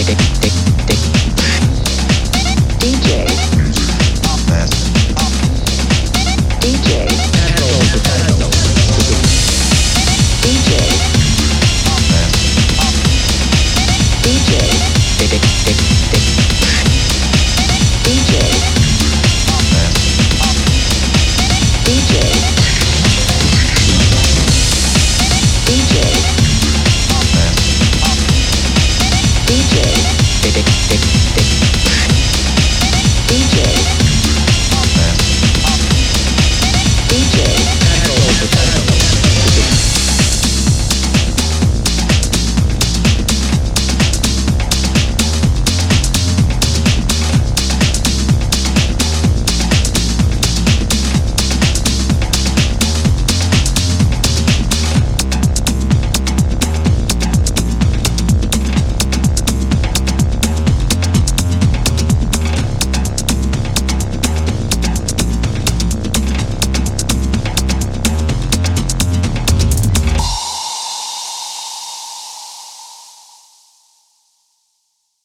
DJ. DJ.